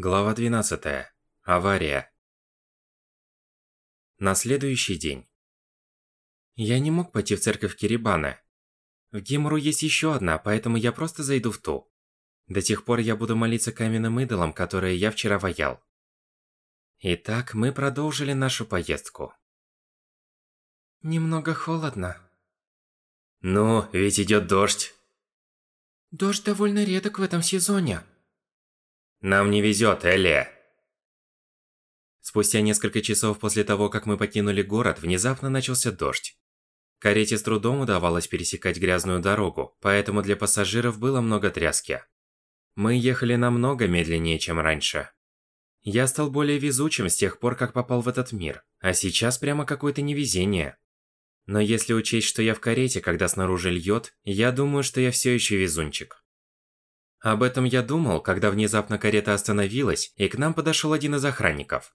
Глава 12. Авария. На следующий день. Я не мог пойти в церковь Кирибана. В Гимуру есть еще одна, поэтому я просто зайду в ту. До тех пор я буду молиться каменным идолам, которые я вчера ваял. Итак, мы продолжили нашу поездку. Немного холодно. Ну, ведь идет дождь. Дождь довольно редок в этом сезоне. Нам не везет, Элли. Спустя несколько часов после того, как мы покинули город, внезапно начался дождь. Карете с трудом удавалось пересекать грязную дорогу, поэтому для пассажиров было много тряски. Мы ехали намного медленнее, чем раньше. Я стал более везучим с тех пор, как попал в этот мир, а сейчас прямо какое-то невезение. Но если учесть, что я в карете, когда снаружи льет, я думаю, что я все еще везунчик. Об этом я думал, когда внезапно карета остановилась, и к нам подошел один из охранников.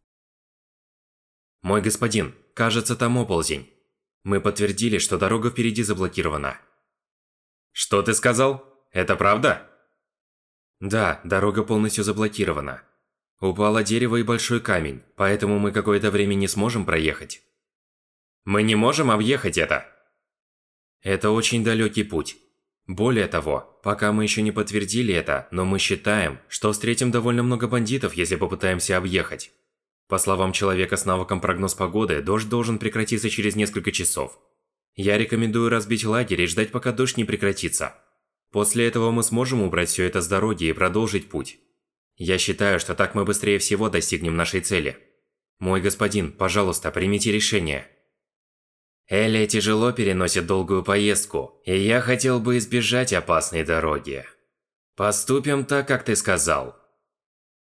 «Мой господин, кажется, там оползень. Мы подтвердили, что дорога впереди заблокирована». «Что ты сказал? Это правда?» «Да, дорога полностью заблокирована. Упало дерево и большой камень, поэтому мы какое-то время не сможем проехать». «Мы не можем объехать это?» «Это очень далекий путь. Более того, пока мы еще не подтвердили это, но мы считаем, что встретим довольно много бандитов, если попытаемся объехать. По словам человека с навыком прогноз погоды, дождь должен прекратиться через несколько часов. Я рекомендую разбить лагерь и ждать, пока дождь не прекратится. После этого мы сможем убрать все это с дороги и продолжить путь. Я считаю, что так мы быстрее всего достигнем нашей цели. Мой господин, пожалуйста, примите решение. Эля тяжело переносит долгую поездку, и я хотел бы избежать опасной дороги. Поступим так, как ты сказал.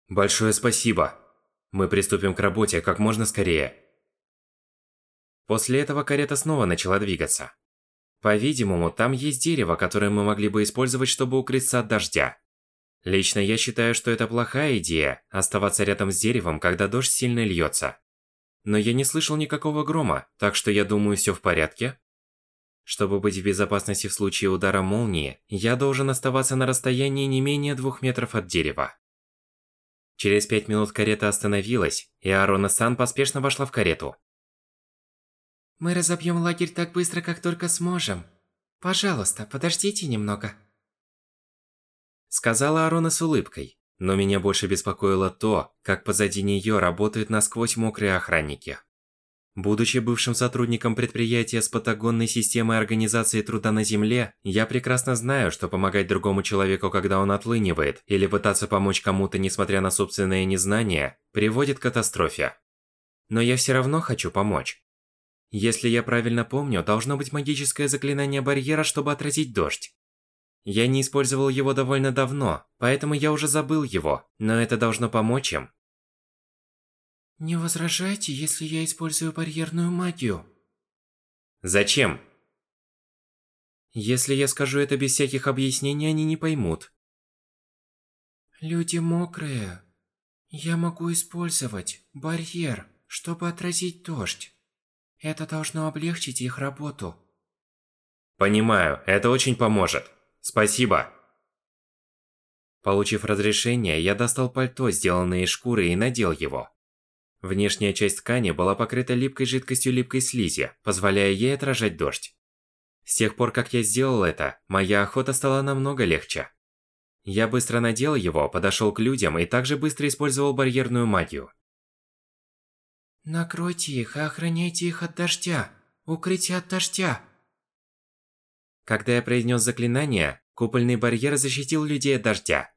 Большое спасибо. Мы приступим к работе как можно скорее. После этого карета снова начала двигаться. По-видимому, там есть дерево, которое мы могли бы использовать, чтобы укрыться от дождя. Лично я считаю, что это плохая идея – оставаться рядом с деревом, когда дождь сильно льется. Но я не слышал никакого грома, так что я думаю, все в порядке. Чтобы быть в безопасности в случае удара молнии, я должен оставаться на расстоянии не менее двух метров от дерева. Через пять минут карета остановилась, и Арона-сан поспешно вошла в карету. Мы разобьем лагерь так быстро, как только сможем. Пожалуйста, подождите немного. Сказала Арона с улыбкой. Но меня больше беспокоило то, как позади нее работают насквозь мокрые охранники. Будучи бывшим сотрудником предприятия с патагонной системой организации труда на Земле, я прекрасно знаю, что помогать другому человеку, когда он отлынивает, или пытаться помочь кому-то, несмотря на собственное незнание, приводит к катастрофе. Но я все равно хочу помочь. Если я правильно помню, должно быть магическое заклинание барьера, чтобы отразить дождь. Я не использовал его довольно давно, поэтому я уже забыл его, но это должно помочь им. Не возражайте, если я использую барьерную магию. Зачем? Если я скажу это без всяких объяснений, они не поймут. Люди мокрые. Я могу использовать барьер, чтобы отразить дождь. Это должно облегчить их работу. Понимаю, это очень поможет. Спасибо. Получив разрешение, я достал пальто, сделанное из шкуры, и надел его. Внешняя часть ткани была покрыта липкой жидкостью липкой слизи, позволяя ей отражать дождь. С тех пор, как я сделал это, моя охота стала намного легче. Я быстро надел его, подошел к людям и также быстро использовал барьерную магию. Накройте их и охраняйте их от дождя. Укрытие от дождя. Когда я произнес заклинание, купольный барьер защитил людей от дождя.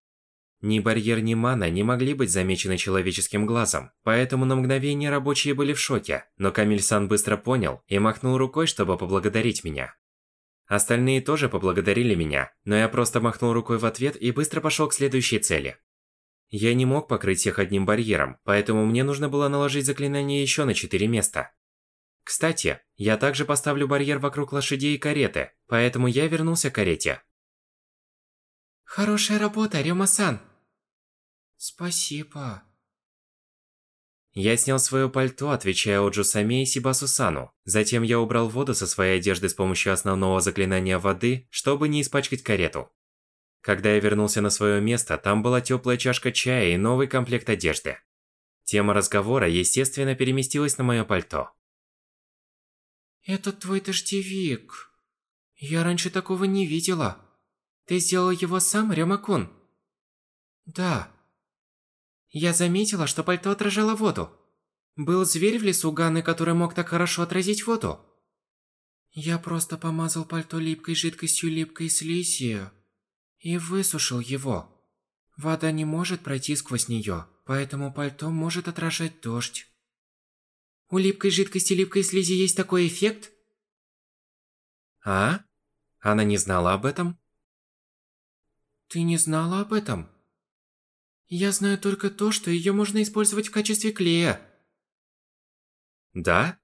Ни барьер, ни мана не могли быть замечены человеческим глазом, поэтому на мгновение рабочие были в шоке, но Камиль-сан быстро понял и махнул рукой, чтобы поблагодарить меня. Остальные тоже поблагодарили меня, но я просто махнул рукой в ответ и быстро пошел к следующей цели. Я не мог покрыть всех одним барьером, поэтому мне нужно было наложить заклинание еще на четыре места. Кстати, я также поставлю барьер вокруг лошадей и кареты, поэтому я вернулся к карете. Хорошая работа, Рёма-сан. Спасибо. Я снял свое пальто, отвечая Оджу-саме и Сибасу-сану. Затем я убрал воду со своей одежды с помощью основного заклинания воды, чтобы не испачкать карету. Когда я вернулся на свое место, там была теплая чашка чая и новый комплект одежды. Тема разговора, естественно, переместилась на мое пальто. «Это твой дождевик. Я раньше такого не видела. Ты сделал его сам, Рёма-кун?» «Да». Я заметила, что пальто отражало воду. Был зверь в лесу Ганны, который мог так хорошо отразить воду. Я просто помазал пальто липкой жидкостью липкой слизью и высушил его. Вода не может пройти сквозь нее, поэтому пальто может отражать дождь. У липкой жидкости липкой слизи есть такой эффект? А? Она не знала об этом? Ты не знала об этом? Я знаю только то, что ее можно использовать в качестве клея. Да?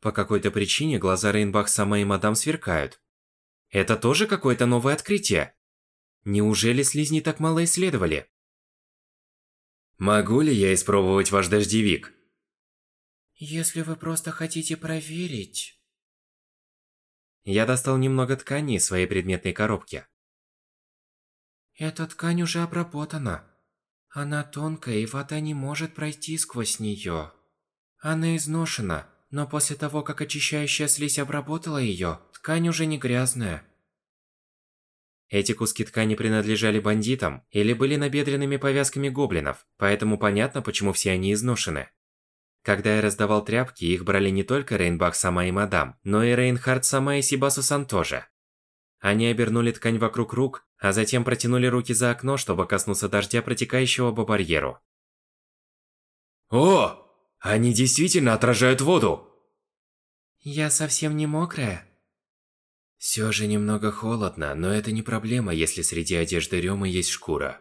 По какой-то причине глаза Рейнбах сама и мадам сверкают. Это тоже какое-то новое открытие? Неужели слизни так мало исследовали? Могу ли я испробовать ваш дождевик? Если вы просто хотите проверить... Я достал немного ткани из своей предметной коробки. Эта ткань уже обработана. Она тонкая, и вода не может пройти сквозь нее. Она изношена, но после того, как очищающая слизь обработала ее, ткань уже не грязная. Эти куски ткани принадлежали бандитам или были набедренными повязками гоблинов, поэтому понятно, почему все они изношены. Когда я раздавал тряпки, их брали не только Рейнбах сама и мадам, но и Рейнхард сама и Сибасу-сан тоже. Они обернули ткань вокруг рук, а затем протянули руки за окно, чтобы коснуться дождя, протекающего по барьеру. «О! Они действительно отражают воду!» Я совсем не мокрая. Все же немного холодно, но это не проблема, если среди одежды Рёмы есть шкура.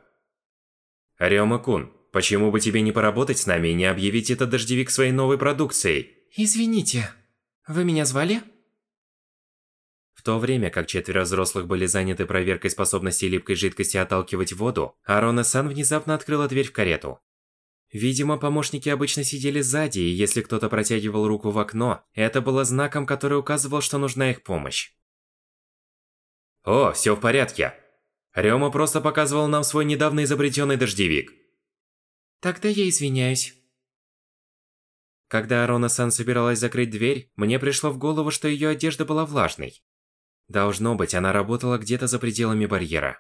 Рёма-кун, почему бы тебе не поработать с нами и не объявить этот дождевик своей новой продукцией? Извините, вы меня звали? В то время как четверо взрослых были заняты проверкой способности липкой жидкости отталкивать воду, Арона-сан внезапно открыла дверь в карету. Видимо, помощники обычно сидели сзади, и если кто-то протягивал руку в окно, это было знаком, который указывал, что нужна их помощь. О, все в порядке. Рёма просто показывал нам свой недавно изобретенный дождевик. Тогда я извиняюсь. Когда Арона-сан собиралась закрыть дверь, мне пришло в голову, что ее одежда была влажной. Должно быть, она работала где-то за пределами барьера.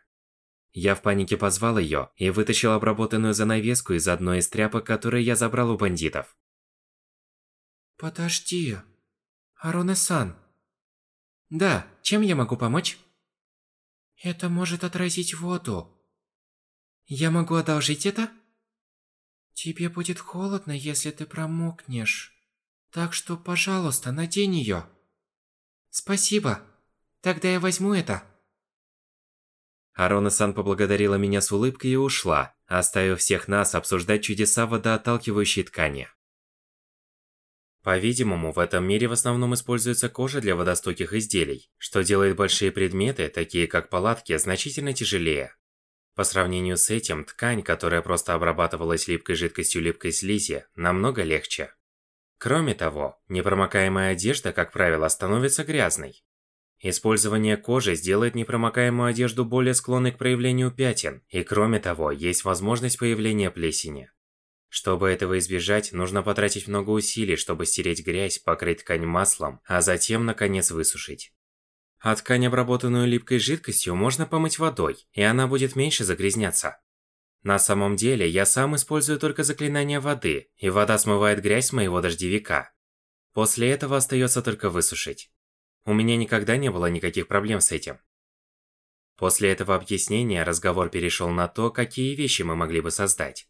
Я в панике позвал ее и вытащил обработанную занавеску из одной из тряпок, которые я забрал у бандитов. Подожди. Ароне-сан. Да, чем я могу помочь? Это может отразить воду. Я могу одолжить это? Тебе будет холодно, если ты промокнешь. Так что, пожалуйста, надень ее. Спасибо. Тогда я возьму это. Арона-сан поблагодарила меня с улыбкой и ушла, оставив всех нас обсуждать чудеса водоотталкивающей ткани. По-видимому, в этом мире в основном используется кожа для водостойких изделий, что делает большие предметы, такие как палатки, значительно тяжелее. По сравнению с этим, ткань, которая просто обрабатывалась липкой жидкостью липкой слизи, намного легче. Кроме того, непромокаемая одежда, как правило, становится грязной. Использование кожи сделает непромокаемую одежду более склонной к проявлению пятен, и кроме того, есть возможность появления плесени. Чтобы этого избежать, нужно потратить много усилий, чтобы стереть грязь, покрыть ткань маслом, а затем, наконец, высушить. А ткань, обработанную липкой жидкостью, можно помыть водой, и она будет меньше загрязняться. На самом деле, я сам использую только заклинание воды, и вода смывает грязь с моего дождевика. После этого остается только высушить. У меня никогда не было никаких проблем с этим. После этого объяснения разговор перешел на то, какие вещи мы могли бы создать.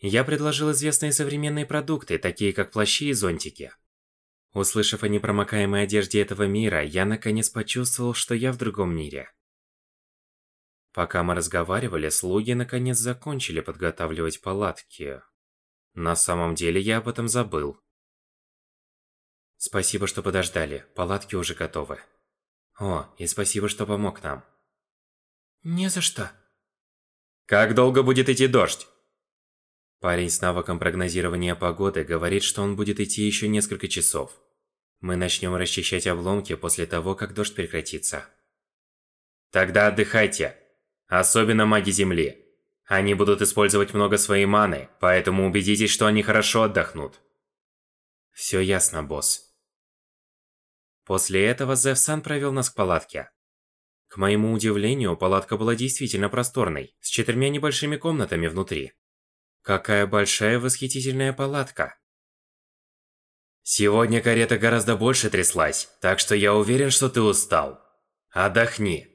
Я предложил известные современные продукты, такие как плащи и зонтики. Услышав о непромокаемой одежде этого мира, я наконец почувствовал, что я в другом мире. Пока мы разговаривали, слуги наконец закончили подготавливать палатки. На самом деле я об этом забыл. Спасибо, что подождали. Палатки уже готовы. О, и спасибо, что помог нам. Не за что. Как долго будет идти дождь? Парень с навыком прогнозирования погоды говорит, что он будет идти еще несколько часов. Мы начнем расчищать обломки после того, как дождь прекратится. Тогда отдыхайте. особенно маги Земли. Они будут использовать много своей маны, поэтому убедитесь, что они хорошо отдохнут. Все ясно, босс. После этого Зевсан провел нас к палатке. К моему удивлению, палатка была действительно просторной, с четырьмя небольшими комнатами внутри. Какая большая восхитительная палатка. Сегодня карета гораздо больше тряслась, так что я уверен, что ты устал. Отдохни.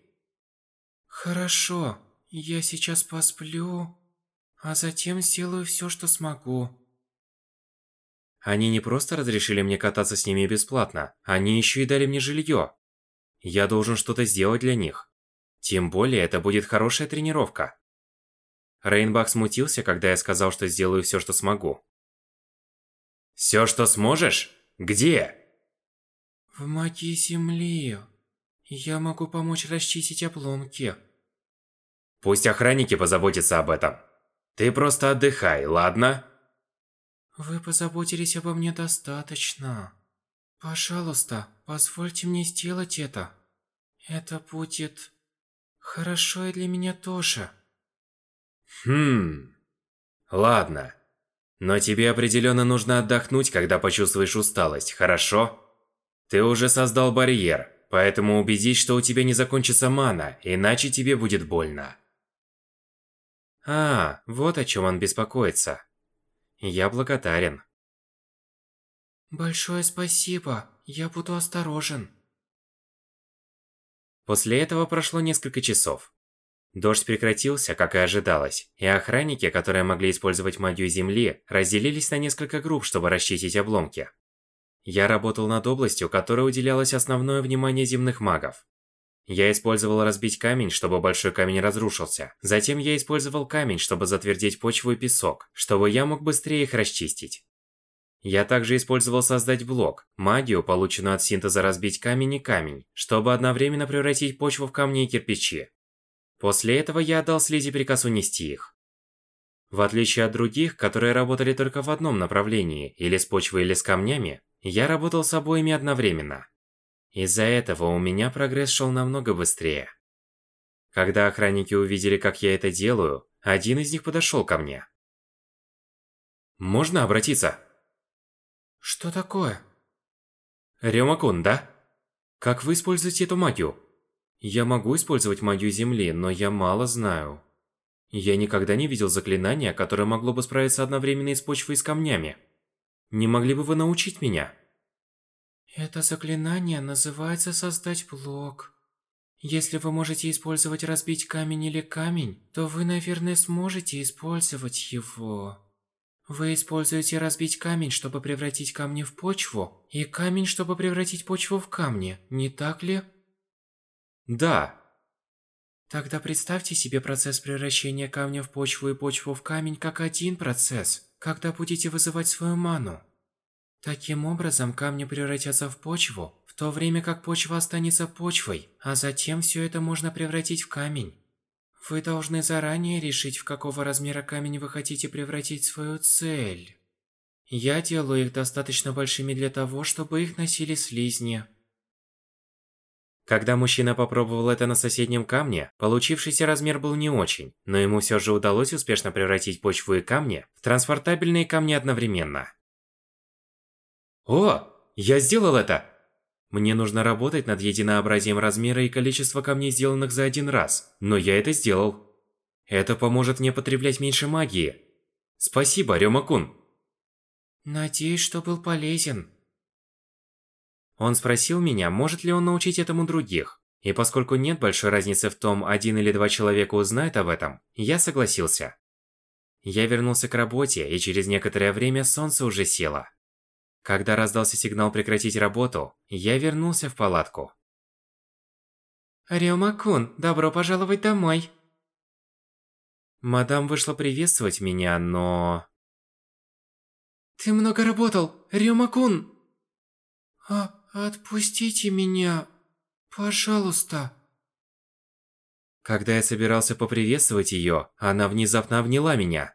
Хорошо, я сейчас посплю, а затем сделаю все, что смогу. Они не просто разрешили мне кататься с ними бесплатно, они еще и дали мне жилье. Я должен что-то сделать для них. Тем более, это будет хорошая тренировка. Рейнбах смутился, когда я сказал, что сделаю все, что смогу. Все, что сможешь? Где? В магии земли. Я могу помочь расчистить обломки. Пусть охранники позаботятся об этом. Ты просто отдыхай, ладно? Вы позаботились обо мне достаточно. Пожалуйста, позвольте мне сделать это. Это будет хорошо и для меня тоже. Хм. Ладно. Но тебе определенно нужно отдохнуть, когда почувствуешь усталость, хорошо? Ты уже создал барьер, поэтому убедись, что у тебя не закончится мана, иначе тебе будет больно. А, вот о чем он беспокоится. Я благодарен. Большое спасибо. Я буду осторожен. После этого прошло несколько часов. Дождь прекратился, как и ожидалось, и охранники, которые могли использовать магию Земли, разделились на несколько групп, чтобы расчистить обломки. Я работал над областью, которой уделялось основное внимание земных магов. Я использовал разбить камень, чтобы большой камень разрушился. Затем я использовал камень, чтобы затвердить почву и песок, чтобы я мог быстрее их расчистить. Я также использовал создать блок, магию, полученную от синтеза разбить камень и камень, чтобы одновременно превратить почву в камни и кирпичи. После этого я отдал Слизи приказ унести их. В отличие от других, которые работали только в одном направлении, или с почвой, или с камнями, я работал с обоими одновременно. Из-за этого у меня прогресс шел намного быстрее. Когда охранники увидели, как я это делаю, один из них подошел ко мне. «Можно обратиться?» Что такое? Рёмакун, да? Как вы используете эту магию? Я могу использовать магию Земли, но я мало знаю. Я никогда не видел заклинания, которое могло бы справиться одновременно и с почвой и с камнями. Не могли бы вы научить меня? Это заклинание называется «Создать блок». Если вы можете использовать разбить камень или камень, то вы, наверное, сможете использовать его. Вы используете разбить камень, чтобы превратить камни в почву, и камень, чтобы превратить почву в камни, не так ли? Да. Тогда представьте себе процесс превращения камня в почву и почву в камень как один процесс, когда будете вызывать свою ману. Таким образом, камни превратятся в почву, в то время как почва останется почвой, а затем все это можно превратить в камень. Вы должны заранее решить, в какого размера камень вы хотите превратить свою цель. Я делаю их достаточно большими для того, чтобы их носили слизни. Когда мужчина попробовал это на соседнем камне, получившийся размер был не очень, но ему все же удалось успешно превратить почву и камни в транспортабельные камни одновременно. О, я сделал это! Мне нужно работать над единообразием размера и количества камней, сделанных за один раз, но я это сделал. Это поможет мне потреблять меньше магии. Спасибо, Рёма-кун. Надеюсь, что был полезен. Он спросил меня, может ли он научить этому других. И поскольку нет большой разницы в том, один или два человека узнают об этом, я согласился. Я вернулся к работе, и через некоторое время солнце уже село. Когда раздался сигнал прекратить работу, я вернулся в палатку. Рёма-кун, добро пожаловать домой. Мадам вышла приветствовать меня, но... Ты много работал, Рёма-кун. А, отпустите меня, пожалуйста. Когда я собирался поприветствовать её, она внезапно обняла меня.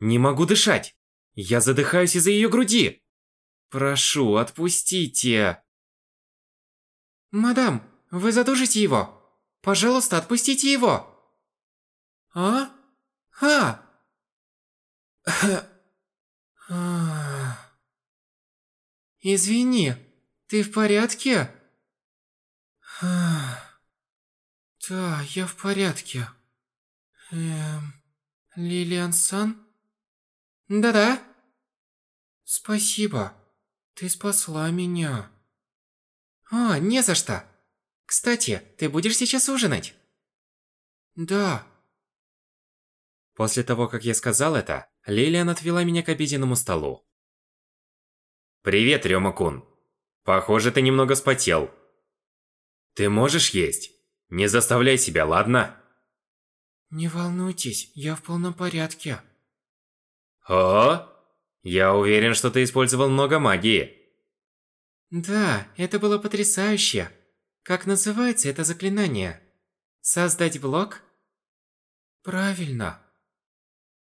Не могу дышать! Я задыхаюсь из-за её груди! Прошу, отпустите. Мадам, вы задушите его. Пожалуйста, отпустите его. А! а. Извини, ты в порядке? Да, я в порядке. Эм, Лилиан Сан? Да-да. Спасибо. Ты спасла меня. А, не за что. Кстати, ты будешь сейчас ужинать? Да. После того, как я сказал это, Лилиан отвела меня к обеденному столу. «Привет, Рёма-кун. Похоже, ты немного спотел. Ты можешь есть? Не заставляй себя, ладно?» Не волнуйтесь, я в полном порядке. О, я уверен, что ты использовал много магии. Да, это было потрясающе. Как называется это заклинание? Создать блок? Правильно.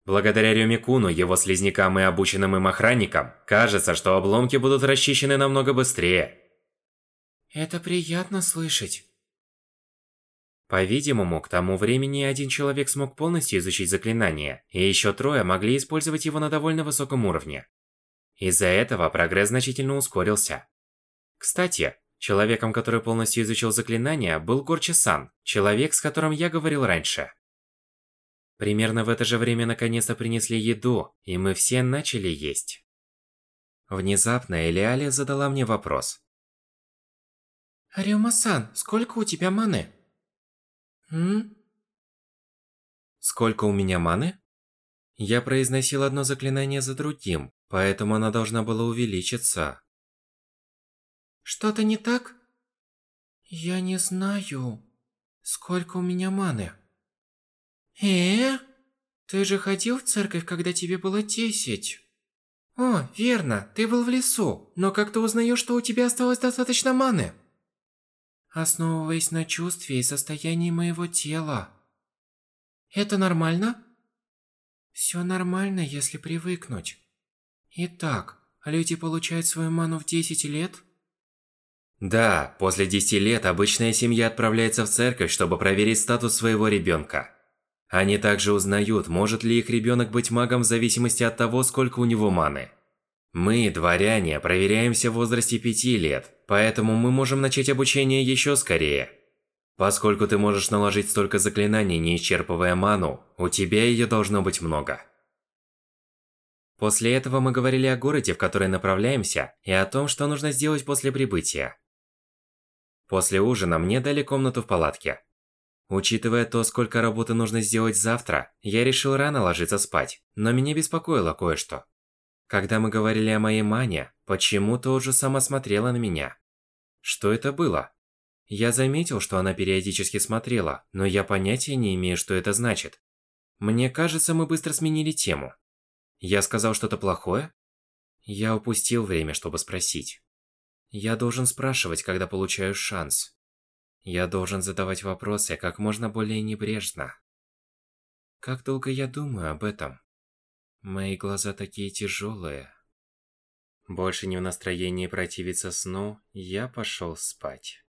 Благодаря Рюмикуну, его слизнякам и обученным им охранникам, кажется, что обломки будут расчищены намного быстрее. Это приятно слышать. По-видимому, к тому времени один человек смог полностью изучить заклинание, и еще трое могли использовать его на довольно высоком уровне. Из-за этого прогресс значительно ускорился. Кстати, человеком, который полностью изучил заклинание, был Горчи-сан, человек, с которым я говорил раньше. Примерно в это же время наконец-то принесли еду, и мы все начали есть. Внезапно Элиалия задала мне вопрос. Рюма-сан, сколько у тебя маны? М? Сколько у меня маны? Я произносил одно заклинание за другим, поэтому она должна была увеличиться. Что-то не так? Я не знаю, сколько у меня маны. Э? Ты же ходил в церковь, когда тебе было десять? О, верно, ты был в лесу, но как ты узнаешь, что у тебя осталось достаточно маны? основываясь на чувстве и состоянии моего тела. Это нормально? Все нормально, если привыкнуть. Итак, люди получают свою ману в 10 лет? Да, после 10 лет обычная семья отправляется в церковь, чтобы проверить статус своего ребенка. Они также узнают, может ли их ребенок быть магом в зависимости от того, сколько у него маны. Мы, дворяне, проверяемся в возрасте 5 лет, Поэтому мы можем начать обучение еще скорее. Поскольку ты можешь наложить столько заклинаний, не исчерпывая ману, у тебя ее должно быть много. После этого мы говорили о городе, в который направляемся, и о том, что нужно сделать после прибытия. После ужина мне дали комнату в палатке. Учитывая то, сколько работы нужно сделать завтра, я решил рано ложиться спать, но меня беспокоило кое-что. Когда мы говорили о моей мане, почему-то уже сама смотрела на меня. Что это было? Я заметил, что она периодически смотрела, но я понятия не имею, что это значит. Мне кажется, мы быстро сменили тему. Я сказал что-то плохое? Я упустил время, чтобы спросить. Я должен спрашивать, когда получаю шанс. Я должен задавать вопросы как можно более небрежно. Как долго я думаю об этом? Мои глаза такие тяжелые. Больше не в настроении противиться сну, я пошел спать.